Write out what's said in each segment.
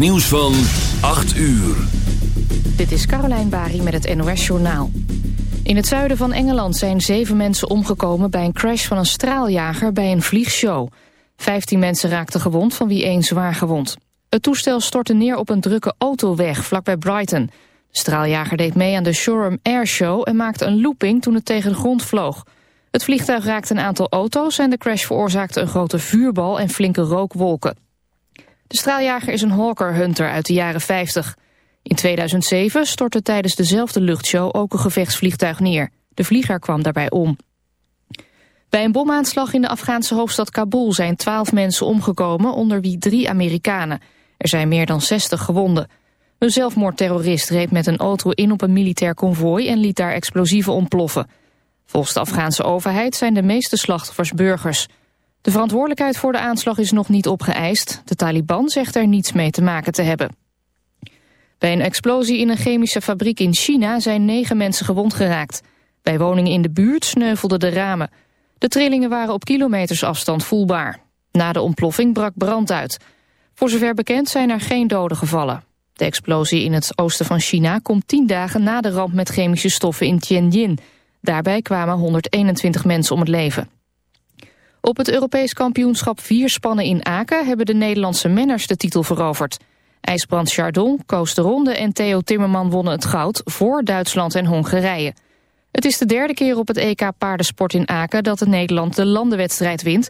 nieuws van 8 uur. Dit is Caroline Bari met het NOS Journaal. In het zuiden van Engeland zijn zeven mensen omgekomen... bij een crash van een straaljager bij een vliegshow. Vijftien mensen raakten gewond, van wie één zwaar gewond. Het toestel stortte neer op een drukke autoweg vlakbij Brighton. De straaljager deed mee aan de Shoreham Air Show... en maakte een looping toen het tegen de grond vloog. Het vliegtuig raakte een aantal auto's... en de crash veroorzaakte een grote vuurbal en flinke rookwolken. De straaljager is een Hawker Hunter uit de jaren 50. In 2007 stortte tijdens dezelfde luchtshow ook een gevechtsvliegtuig neer. De vlieger kwam daarbij om. Bij een bomaanslag in de Afghaanse hoofdstad Kabul zijn twaalf mensen omgekomen, onder wie drie Amerikanen. Er zijn meer dan 60 gewonden. Een zelfmoordterrorist reed met een auto in op een militair konvooi en liet daar explosieven ontploffen. Volgens de Afghaanse overheid zijn de meeste slachtoffers burgers. De verantwoordelijkheid voor de aanslag is nog niet opgeëist. De Taliban zegt er niets mee te maken te hebben. Bij een explosie in een chemische fabriek in China zijn negen mensen gewond geraakt. Bij woningen in de buurt sneuvelden de ramen. De trillingen waren op kilometers afstand voelbaar. Na de ontploffing brak brand uit. Voor zover bekend zijn er geen doden gevallen. De explosie in het oosten van China komt tien dagen na de ramp met chemische stoffen in Tianjin. Daarbij kwamen 121 mensen om het leven. Op het Europees kampioenschap vierspannen in Aken... hebben de Nederlandse menners de titel veroverd. IJsbrand Chardon, Koos de Ronde en Theo Timmerman wonnen het goud... voor Duitsland en Hongarije. Het is de derde keer op het EK paardensport in Aken... dat het Nederland de landenwedstrijd wint.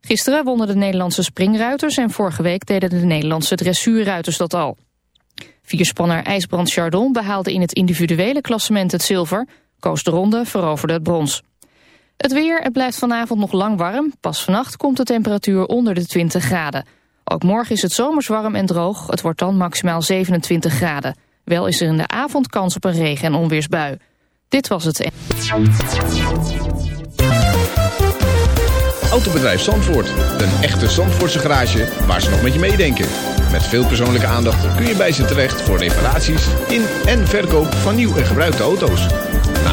Gisteren wonnen de Nederlandse springruiters... en vorige week deden de Nederlandse dressuurruiters dat al. Vierspanner IJsbrand Chardon behaalde in het individuele klassement het zilver... Koos de Ronde veroverde het brons. Het weer, het blijft vanavond nog lang warm. Pas vannacht komt de temperatuur onder de 20 graden. Ook morgen is het zomers warm en droog. Het wordt dan maximaal 27 graden. Wel is er in de avond kans op een regen- en onweersbui. Dit was het. Autobedrijf Zandvoort. Een echte Zandvoortse garage waar ze nog met je meedenken. Met veel persoonlijke aandacht kun je bij ze terecht voor reparaties in en verkoop van nieuw en gebruikte auto's.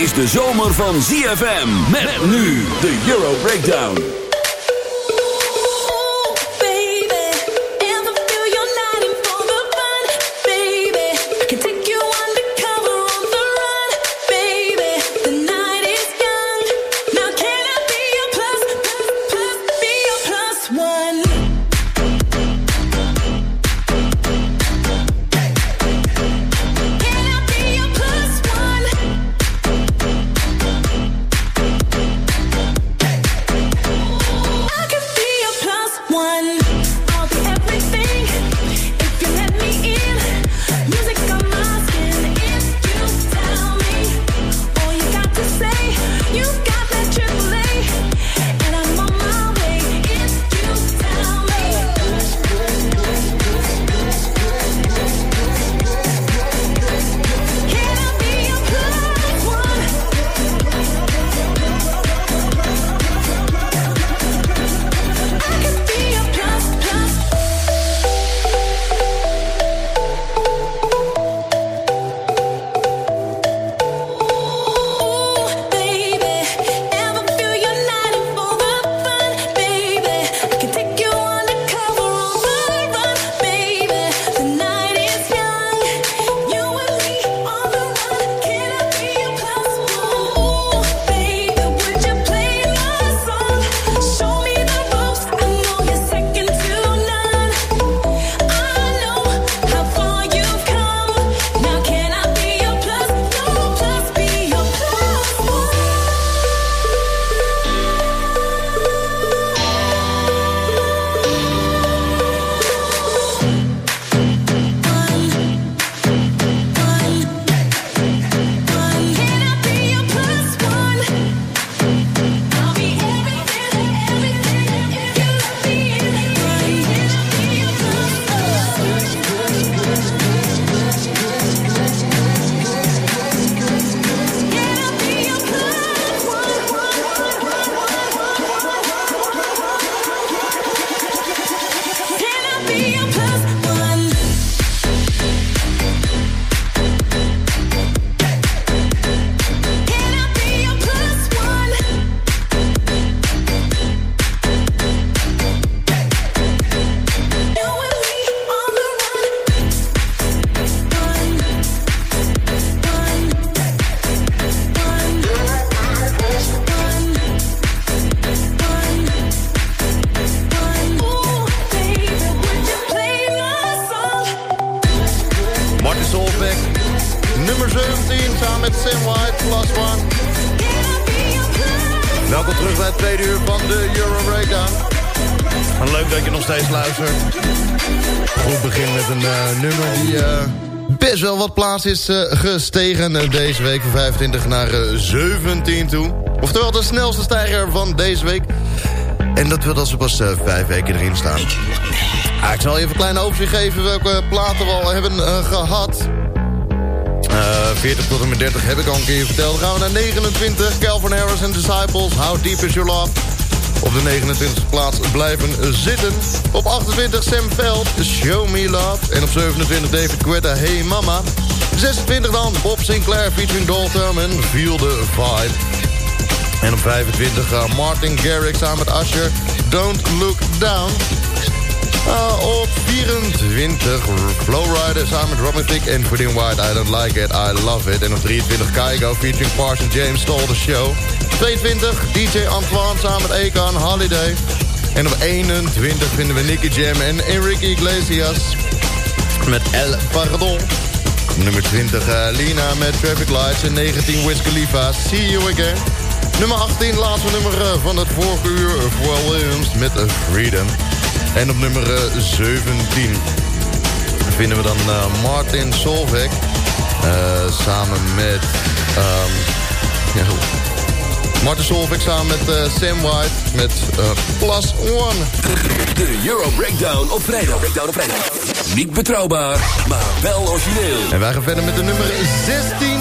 Is de zomer van ZFM. Met nu de Euro Breakdown. Is uh, gestegen deze week. Van 25 naar 17 toe. Oftewel de snelste stijger van deze week. En dat wil dat ze pas vijf weken erin staan. Ah, ik zal je even een klein overzicht geven welke platen we al hebben gehad. 40 tot en met 30 heb ik al een keer verteld. Dan gaan we naar 29. Calvin Harris en Disciples. How Deep Is Your Love. Op de 29e plaats blijven zitten. Op 28 Sam Veld, Show Me Love. En op 27 David Guetta, Hey Mama. 26 dan Bob Sinclair featuring Dalton en Feel the Vibe. En op 25 uh, Martin Garrix samen met Usher, Don't Look Down. Uh, op 24 Flowrider samen met Robin Thicke en White, I Don't Like It, I Love It. En op 23 Kaigo featuring Parson James Stole the Show. 22 DJ Antoine samen met Akon, Holiday. En op 21 vinden we Nicky Jam en Enrique Iglesias met El Pardon. Nummer 20 uh, Lina met Traffic Lights en 19 Wiz Khalifa, See You Again. Nummer 18 laatste nummer uh, van het vorige uur, Williams met uh, Freedom. En op nummer 17 vinden we dan Martin Solveig. Samen met... Um, Martin Solveig samen met uh, Sam White met Plus One. De Euro Breakdown op vrijdag. Breakdown op vrijdag. Niet betrouwbaar, maar wel origineel. En wij gaan verder met de nummer 16.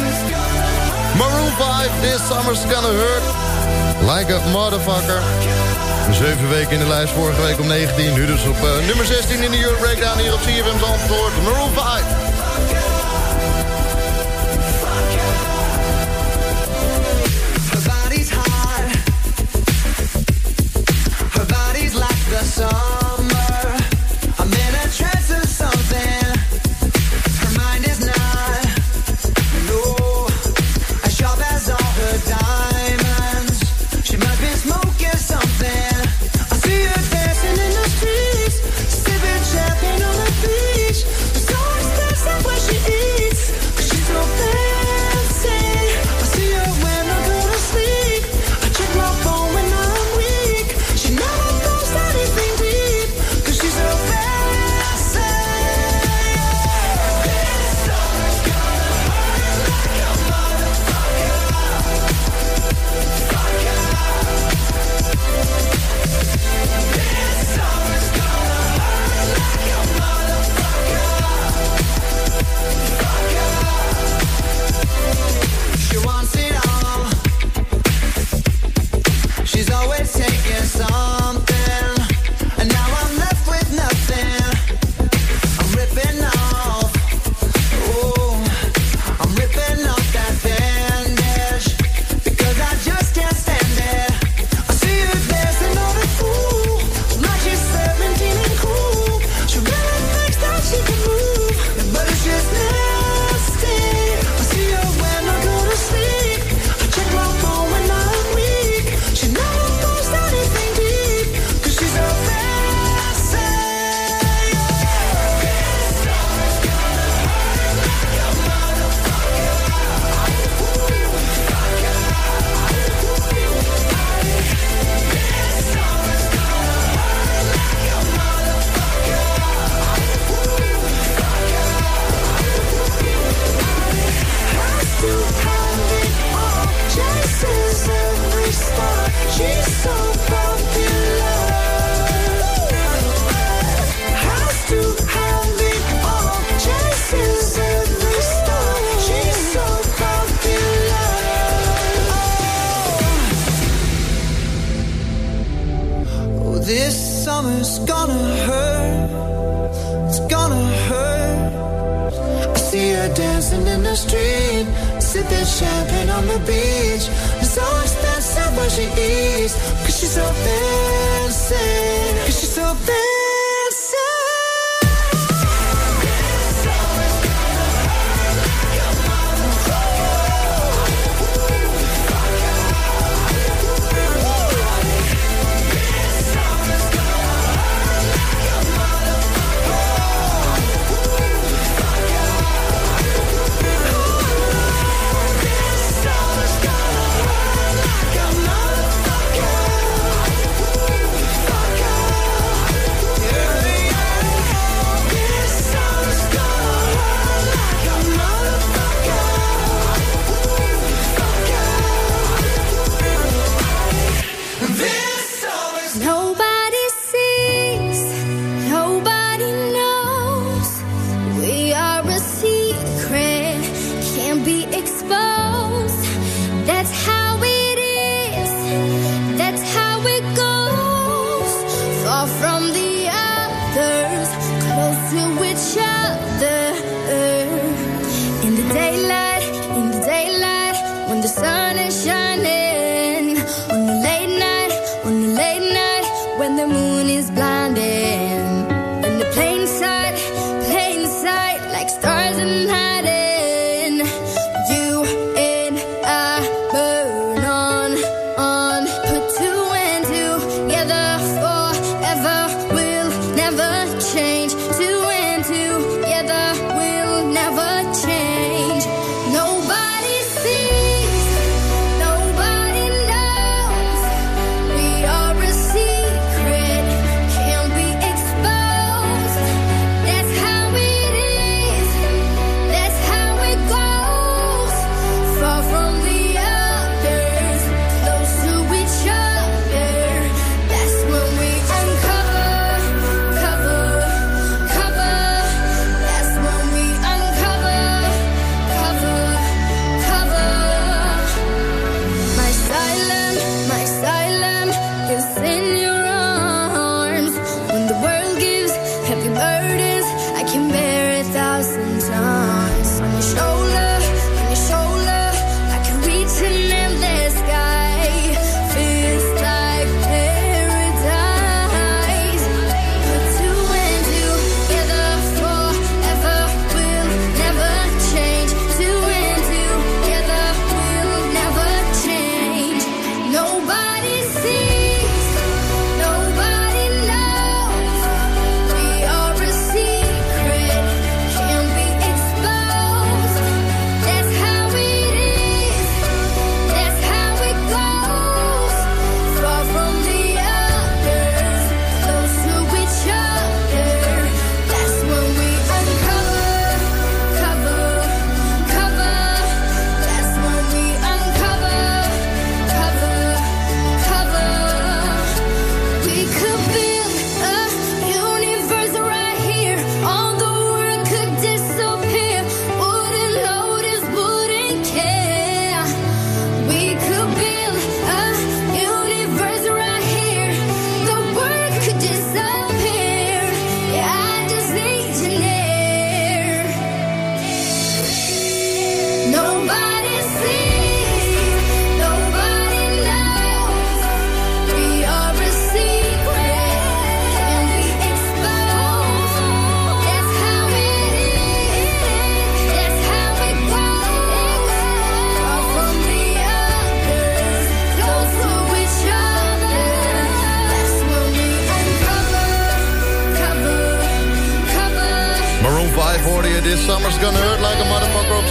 Maroon 5, This Summer's Gonna Hurt. Like a Motherfucker. Zeven weken in de lijst, vorige week op 19. Nu dus op uh, nummer 16 in de Euro Breakdown hier op CFM Zandvoort. Maroon 5.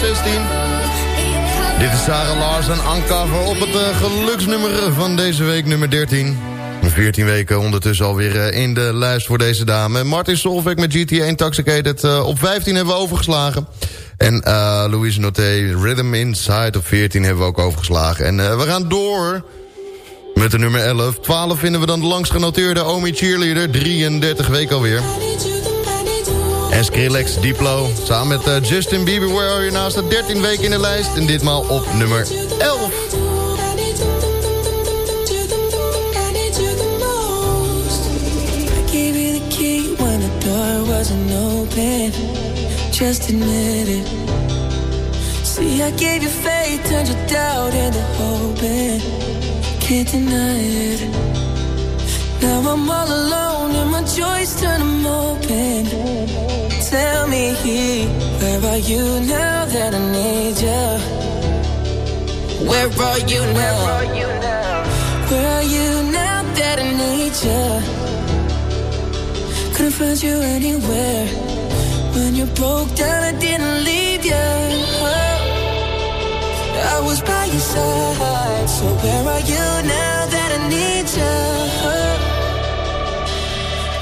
16. Dit is Sarah Larsen, Uncover op het eh, geluksnummer van deze week, nummer 13. 14 weken ondertussen alweer eh, in de lijst voor deze dame. Martin Solveig met GTA Intoxicated uh, op 15 hebben we overgeslagen. En uh, Louise Noté, Rhythm Inside op 14 hebben we ook overgeslagen. En uh, we gaan door met de nummer 11. 12 vinden we dan de langst genoteerde Omi Cheerleader. 33 weken alweer. En Skrillex, Diplo, samen met uh, Justin Bieber... Where Are You Now staat 13 weken in de lijst. En ditmaal op nummer 11. I gave you the key when the door wasn't open. Just admit it. See, I gave you faith, turned your doubt into hope. Can't deny it. Now I'm all alone and my joys turn them open. Tell me, where are you now that I need you? Where are you now? Where are you now that I need you? Couldn't find you anywhere. When you broke down, I didn't leave you. I was by your side. So where are you now that I need you?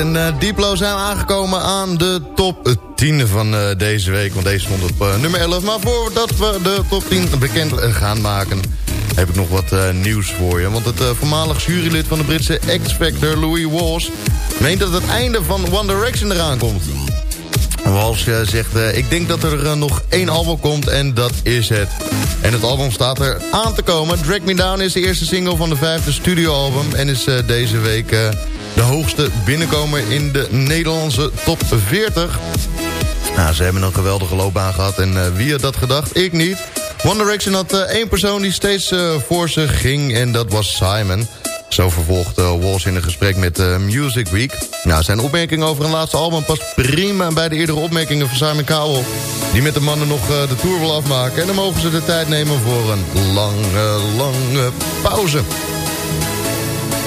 En eh, Diplo zijn aangekomen aan de top 10 van eh, deze week. Want deze stond op eh, nummer 11. Maar voordat we de top 10 bekend gaan maken... heb ik nog wat nieuws voor je. Want het voormalig jurylid van de Britse X-Factor, Louis Walsh... meent dat het einde van One Direction eraan komt. Walsh zegt, ik denk dat er nog één album komt en dat is het. En het album staat er aan te komen. Drag Me Down is de eerste single van de vijfde studioalbum... en is deze week de hoogste binnenkomer in de Nederlandse top 40. Nou, ze hebben een geweldige loopbaan gehad en eh, wie had dat gedacht? Ik niet. One Direction had eh, één persoon die steeds eh, voor ze ging en dat was Simon... Zo vervolgt Walsh in een gesprek met Music Week. Nou, zijn opmerking over een laatste album past prima bij de eerdere opmerkingen van Simon Cowell. Die met de mannen nog de tour wil afmaken. En dan mogen ze de tijd nemen voor een lange, lange pauze.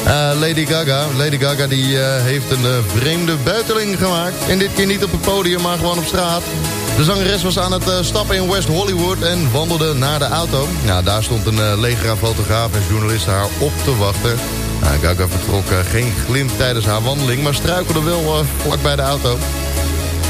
Uh, Lady Gaga. Lady Gaga die, heeft een vreemde buiteling gemaakt. En dit keer niet op het podium, maar gewoon op straat. De zangeres was aan het uh, stappen in West Hollywood en wandelde naar de auto. Nou, daar stond een uh, leger aan fotografen en journalisten haar op te wachten. Nou, Gaga vertrok uh, geen glimp tijdens haar wandeling, maar struikelde wel vlak bij de auto.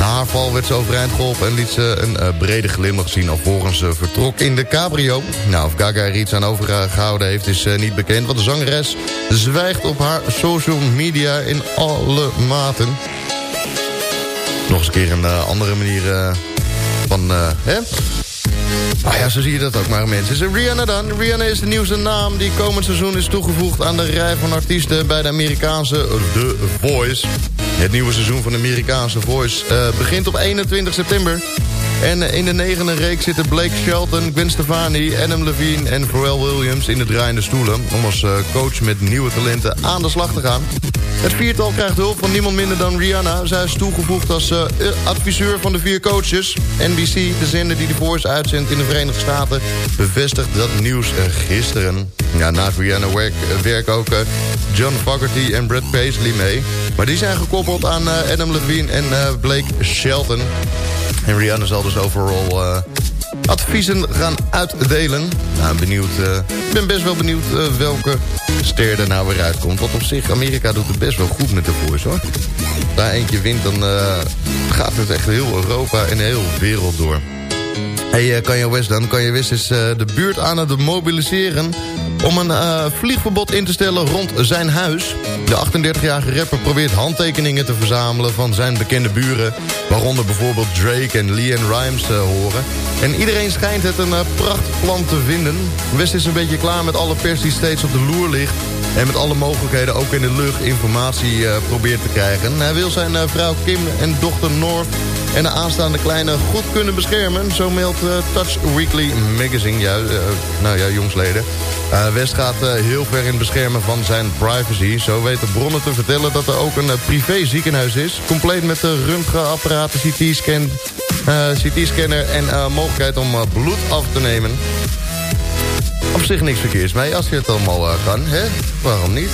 Na haar val werd ze overeind geholpen en liet ze een brede glimlach zien... alvorens ze vertrok in de cabrio. Nou, of Gaga er iets aan overgehouden heeft is niet bekend... want de zangeres zwijgt op haar social media in alle maten. Nog eens een keer een andere manier van, hè? Nou ja, zo zie je dat ook maar, mensen. Is Rihanna dan? Rihanna is de nieuwste naam die komend seizoen is toegevoegd... aan de rij van artiesten bij de Amerikaanse The Voice. Het nieuwe seizoen van de Amerikaanse Voice uh, begint op 21 september. En in de negende reeks zitten Blake Shelton, Gwen Stefani, Adam Levine en Pharrell Williams in de draaiende stoelen... om als uh, coach met nieuwe talenten aan de slag te gaan. Het viertal krijgt hulp van niemand minder dan Rihanna. Zij is toegevoegd als uh, adviseur van de vier coaches. NBC, de zender die de Voice uitzendt in de Verenigde Staten... bevestigt dat nieuws gisteren. Ja, naast Rihanna werk ook John Fogerty en Brad Paisley mee. Maar die zijn gekoppeld aan Adam Levine en Blake Shelton. En Rihanna zal dus overal adviezen gaan uitdelen. Nou, benieuwd, ik ben best wel benieuwd welke ster er nou weer uitkomt. Want op zich, Amerika doet het best wel goed met de Voice, hoor. Als daar eentje wint, dan gaat het echt heel Europa en heel wereld door. Hey, uh, Kanye West dan. Kanye West is uh, de buurt aan het mobiliseren... om een uh, vliegverbod in te stellen rond zijn huis. De 38-jarige rapper probeert handtekeningen te verzamelen... van zijn bekende buren... waaronder bijvoorbeeld Drake en LeAnn Rimes horen. En iedereen schijnt het een prachtplan te vinden. West is een beetje klaar met alle pers die steeds op de loer ligt... en met alle mogelijkheden ook in de lucht informatie probeert te krijgen. Hij wil zijn vrouw Kim en dochter North en de aanstaande kleine goed kunnen beschermen. Zo meldt eh, Touch Weekly Magazine. Ja, eh, nou ja, jongsleden. Eh, West gaat heel ver in het beschermen van zijn privacy. Zo weten bronnen te vertellen dat er ook een privé ziekenhuis is. Compleet met de röntgenapparaten, CT-scan, CT-scanner en mogelijkheid om bloed af te nemen. Op zich niks verkeers mee als je het allemaal kan, hè? Waarom niet?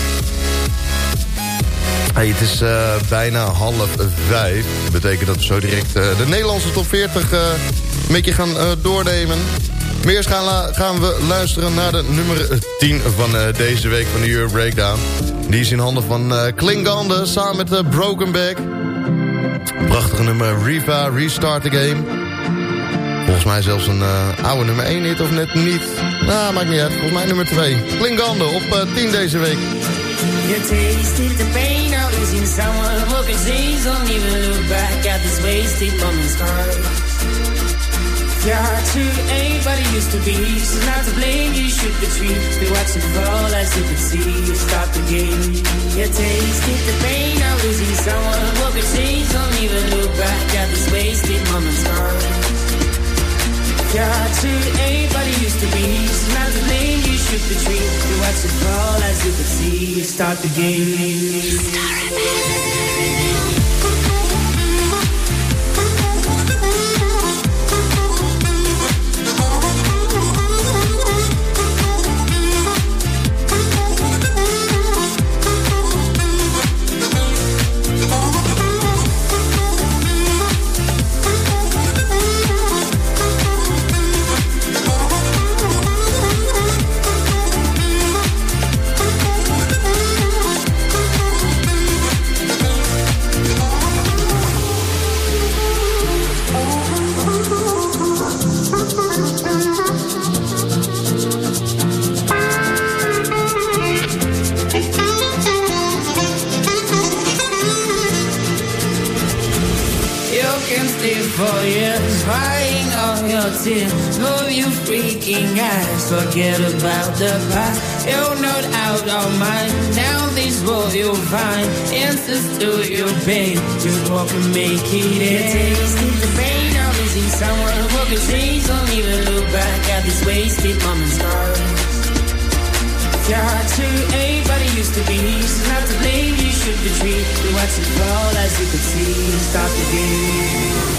Het is eh, bijna half vijf. Dat betekent dat we zo direct eh, de Nederlandse top 40 eh, een beetje gaan doornemen. Maar gaan, gaan we luisteren naar de nummer 10 van deze week van de Euro Breakdown. Die is in handen van Klingande samen met Broken Back. Prachtige nummer Riva, Restart the Game. Volgens mij zelfs een oude nummer 1 hit of net niet. Nou, maakt niet uit. Volgens mij nummer 2. Klingande op eh, 10 deze week. You tasted the pain of losing someone say Don't even look back at this wasted moment's time. Your heart to anybody used to be So not to blame, you should retreat We watch it fall as you could see You stop the game. You tasted the pain of losing someone say Don't even look back at this wasted moment's time Your heart to anybody used to be. So not to blame, you should retreat We watch it fall as you could see. You start the game You tears. Move your freaking eyes, forget about the past. You're not out of mind. Now this world you'll find answers to your pain. You walk and make it end. Tasting the pain of losing someone who can change. Don't even look back at these wasted moments. Heart to anybody used to be So not to blame, you should retreat We watch it fall as you could see Stop the game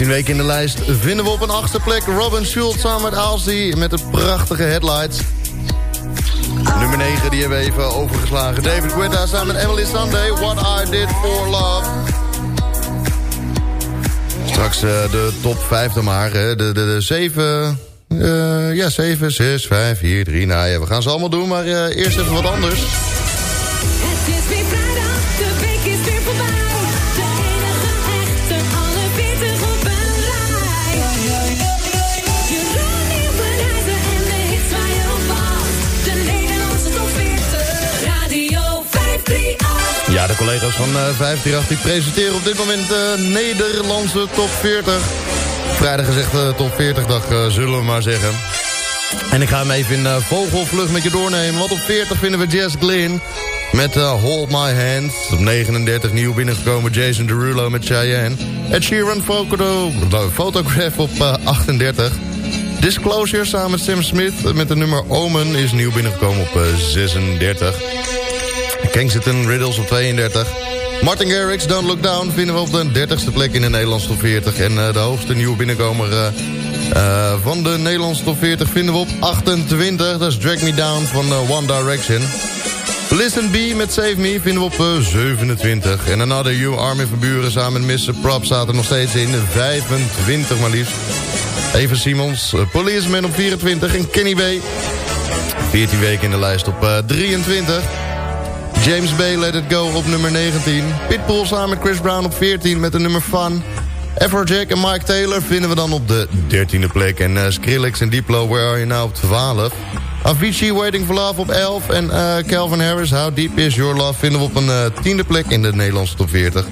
16 weken in de lijst vinden we op een achtste plek Robin Schultz samen met Halsey met de prachtige headlights. Nummer 9, die hebben we even overgeslagen. David Guetta samen met Emily Sunday, What I Did For Love. Straks eh, de top 5 dan maar. Hè. De, de, de 7... eh, ja, 7, 6, 5, 4, 3. Nou ja, we gaan ze allemaal doen, maar eh, eerst even wat anders. De collega's van eh 538 die presenteren op dit moment de Nederlandse top 40. Vrijdag gezegd eh, top 40 dag, eh, zullen we maar zeggen. En ik ga hem even in eh, vogelvlucht met je doornemen. Want op 40 vinden we Jess Glynn met eh, Hold My Hand. Op 39 nieuw binnengekomen Jason Derulo met Cheyenne. Ed Sheeran Foto, Photograph op eh, 38. Disclosure samen met Sam Smith met de nummer Omen is nieuw binnengekomen op eh, 36. Kensington Riddles op 32. Martin Garrix, Don't Look Down, vinden we op de 30ste plek in de Nederlandse top 40. En eh, de hoogste nieuwe binnenkomer eh, eh, van de Nederlandse top 40 vinden we op 28. Dat is Drag Me Down van One Direction. Listen B met Save Me vinden we op eh, 27. En Another You, Armin van Buren samen met Mr. Prop staat er nog steeds in. 25 maar liefst. Eva Simons, Policeman op 24 en Kenny B. 14 weken in de lijst op eh, 23. James Bay, Let It Go op nummer 19. Pitbull samen met Chris Brown op 14 met de nummer Fun. Afrojack en Mike Taylor vinden we dan op de 13e plek. En eh, Skrillex en Diplo, Where Are You Now op 12. Avicii, Waiting for Love op 11. En eh, Calvin Harris, How Deep Is Your Love... vinden we op een uh, 10e plek in de Nederlandse top 40.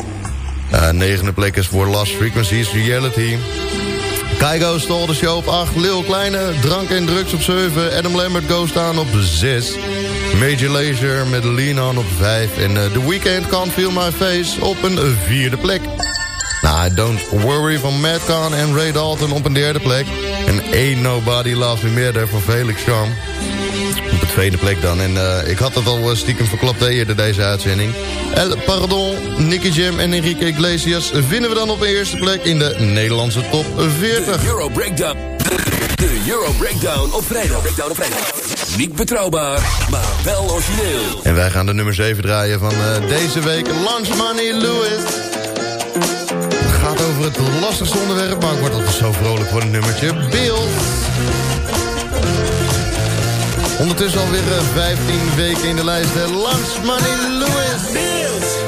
Uh, negende plek is voor Last Frequencies, Reality. Kaigo stol de show op 8. Lil Kleine, Drank en Drugs op 7. Adam Lambert Ghost staan op 6. Major Lazer met Lean On op 5. En uh, The Weeknd Can't Feel My Face op een vierde plek. Nou, Don't Worry van Madcon en Ray Dalton op een derde plek. En Ain't Nobody Loves Me Better van Felix Charm. Op de tweede plek dan. En uh, ik had het al stiekem verklapt eerder deze uitzending. El Pardon, Nicky Jam en Enrique Iglesias vinden we dan op de eerste plek in de Nederlandse top 40. Euro Breakdown. De Euro Breakdown op vrijdag. Breakdown op vrijdag. Niet betrouwbaar, maar wel origineel. En wij gaan de nummer 7 draaien van uh, deze week. Lunch Money Lewis. Het gaat over het lastigste onderwerp, maar ik word altijd zo vrolijk voor het nummertje. Bill. Ondertussen alweer uh, 15 weken in de lijst. Lunch Money Lewis. bills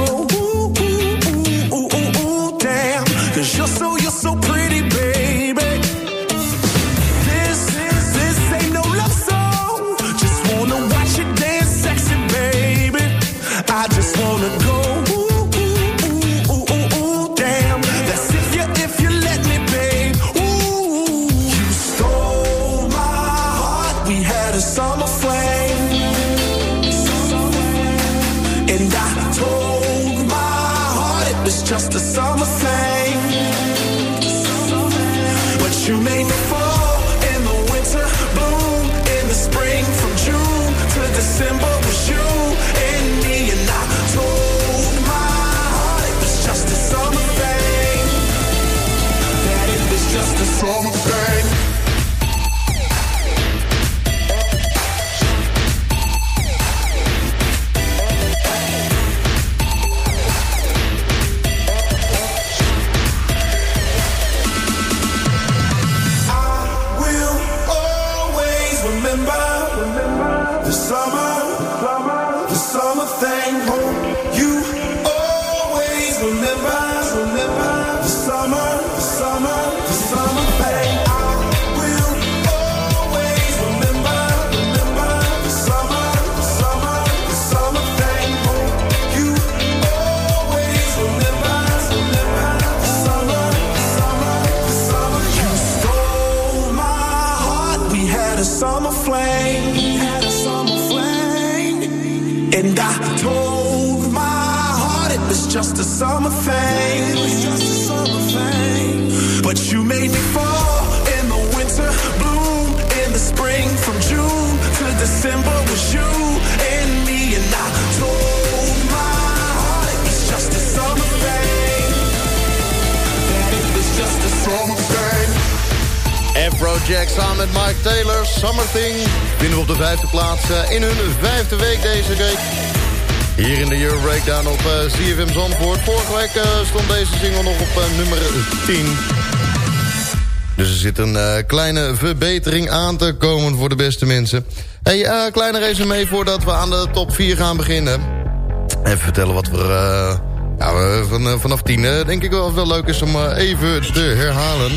summer thing. It was just a summer thing. But you made me fall in the winter, bloom in the spring, from June to December was you and me. And I told my heart it was just a summer thing. That it was just a summer thing. Afrojack samen met Mike Taylor, Summer Thing. Vinden we op de vijfde plaats eh, in hun vijfde week deze week. Hier in de Euro Breakdown op eh, CFM Zandvoort. Vorige week eh, stond deze single nog op eh, nummer 10. Dus er zit een kleine verbetering aan te komen voor de beste mensen. Hey, kleine resume voordat we aan de top 4 gaan beginnen. Even vertellen wat we... ja, van, vanaf 10 eh, denk ik wel, wel leuk is om even te herhalen.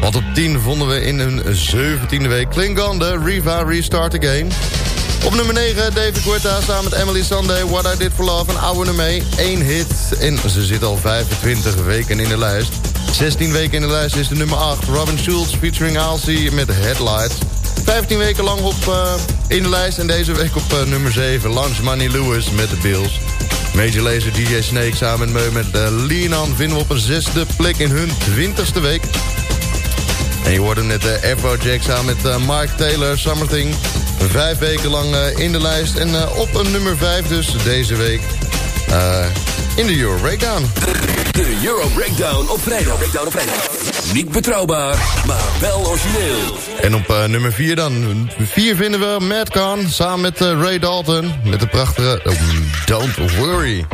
Want op 10 vonden we in een 17e week Klingon, Riva Restart Again. Op nummer 9 David Guetta samen met Emily Sunday, What I Did For Love en Oude mee. Eén hit en ze zit al 25 weken in de lijst. 16 weken in de lijst is de nummer 8. Robin Schulz featuring Halsey met Headlights. 15 weken lang op, eh, in de lijst en deze week op eh, nummer 7. Lunch Money Lewis met de Bills. Major Lazer DJ Snake samen met, met uh, Lean vinden we op een zesde plek in hun 20ste week. En je hoorde net uh, Afrojack samen met Mark Taylor, Something. Vijf weken lang uh, in de lijst. En uh, op een nummer vijf dus deze week uh, in de Euro Breakdown. De Euro Breakdown op vrijdag. Breakdown op vrijdag. Niet betrouwbaar, maar wel origineel. En op uh, nummer 4 dan. 4 vinden we Kahn samen met uh, Ray Dalton. Met de prachtige uh, Don't Worry.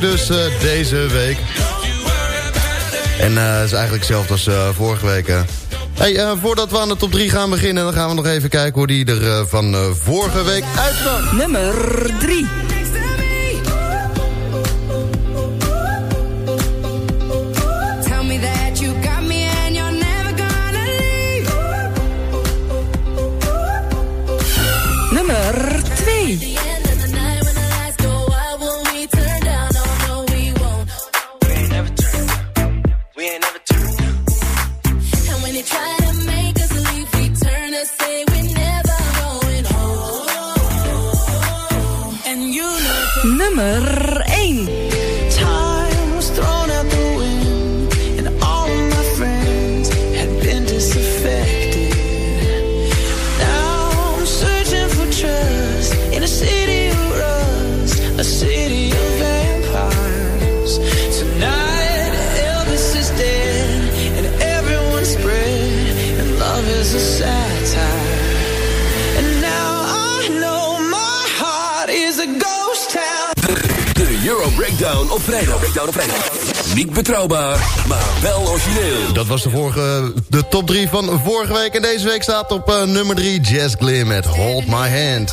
dus eh, deze week. En eh, het is eigenlijk hetzelfde als eh, vorige week. Hey, voordat we aan de top 3 gaan beginnen... dan gaan we nog even kijken hoe die er van vorige week uitzag. Nummer 3. Maar wel origineel. Dat was de, vorige, de top 3 van vorige week. En deze week staat op eh, nummer 3 Jazz Glim met Hold My Hand.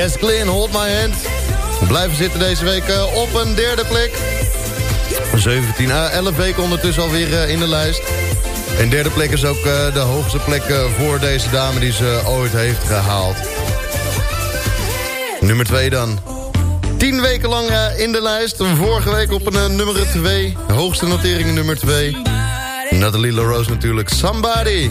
Yes, clean, Hold My Hand. We blijven zitten deze week eh, op een derde plek. 17, ah, 11 weken ondertussen alweer eh, in de lijst. En derde plek is ook eh, de hoogste plek voor deze dame die ze ooit heeft gehaald. Nummer 2 dan. 10 weken lang in de lijst. Vorige week op een nummer 2. Hoogste notering nummer 2. Natalie LaRose natuurlijk. Somebody.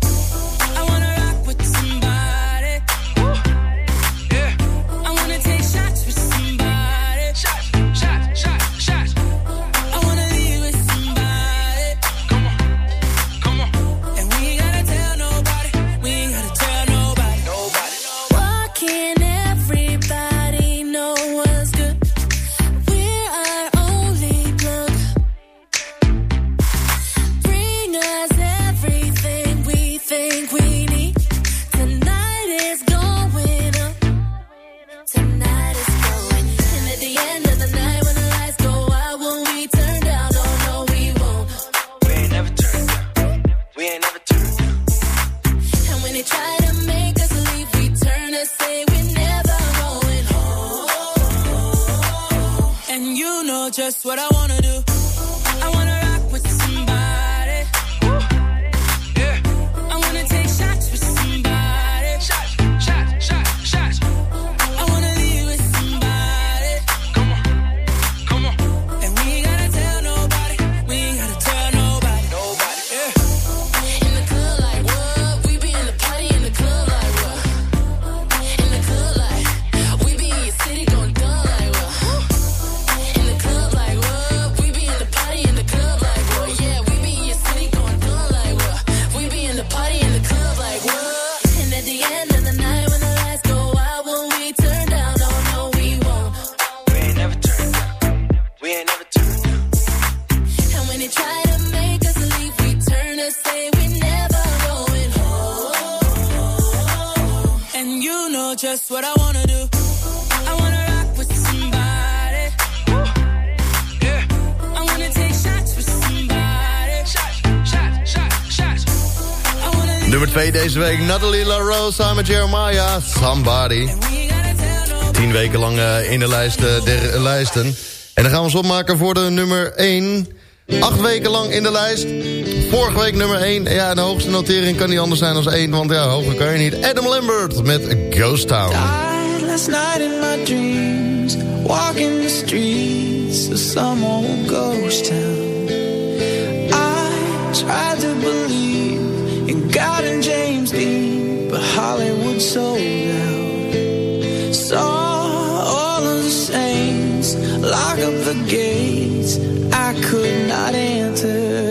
just what I wanna do. I wanna rock with somebody. Yeah. I wanna take shots with somebody. Shots, shots, shots, shots. Nummer 2 deze week, Natalie LaRose samen met Jeremiah, Somebody. Tien weken lang eh, in de lijst der lijsten. En dan gaan we ons opmaken voor de nummer 1. Acht weken lang in de lijst. Vorige week nummer 1. Ja, de hoogste notering kan niet anders zijn dan 1. Want ja, hoger kan je niet. Adam Lambert met Ghost Town. last night in my dreams. Walking the streets of some old ghost town. I tried to believe in God and James Dean. But Hollywood sold out. Saw all of the saints. Lock up the gates. I could not enter.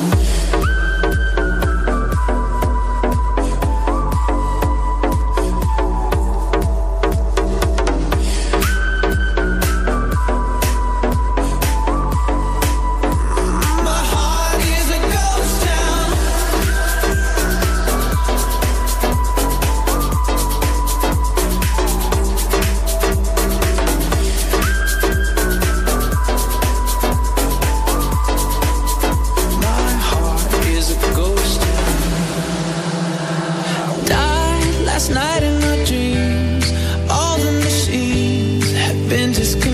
been just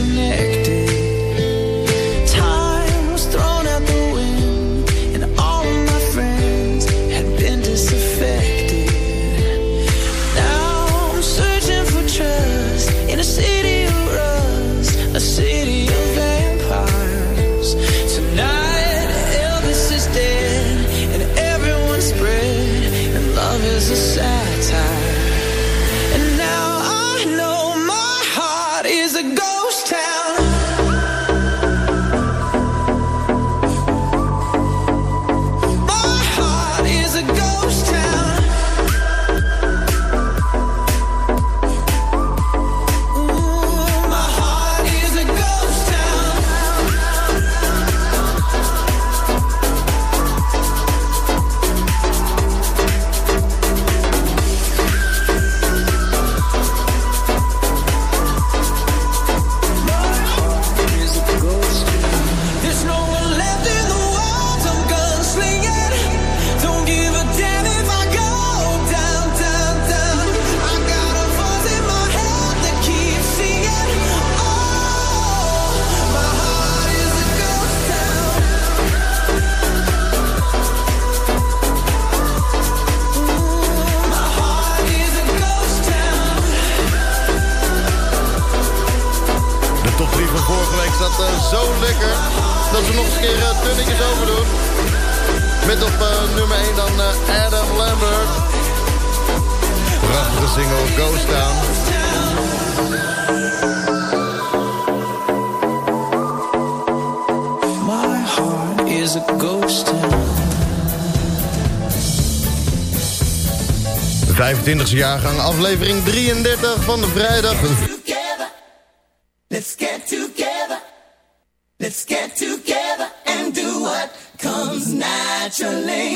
De 25e jaargang, aflevering 33 van de vrijdag. Let's get together. Let's get together and do what comes naturally.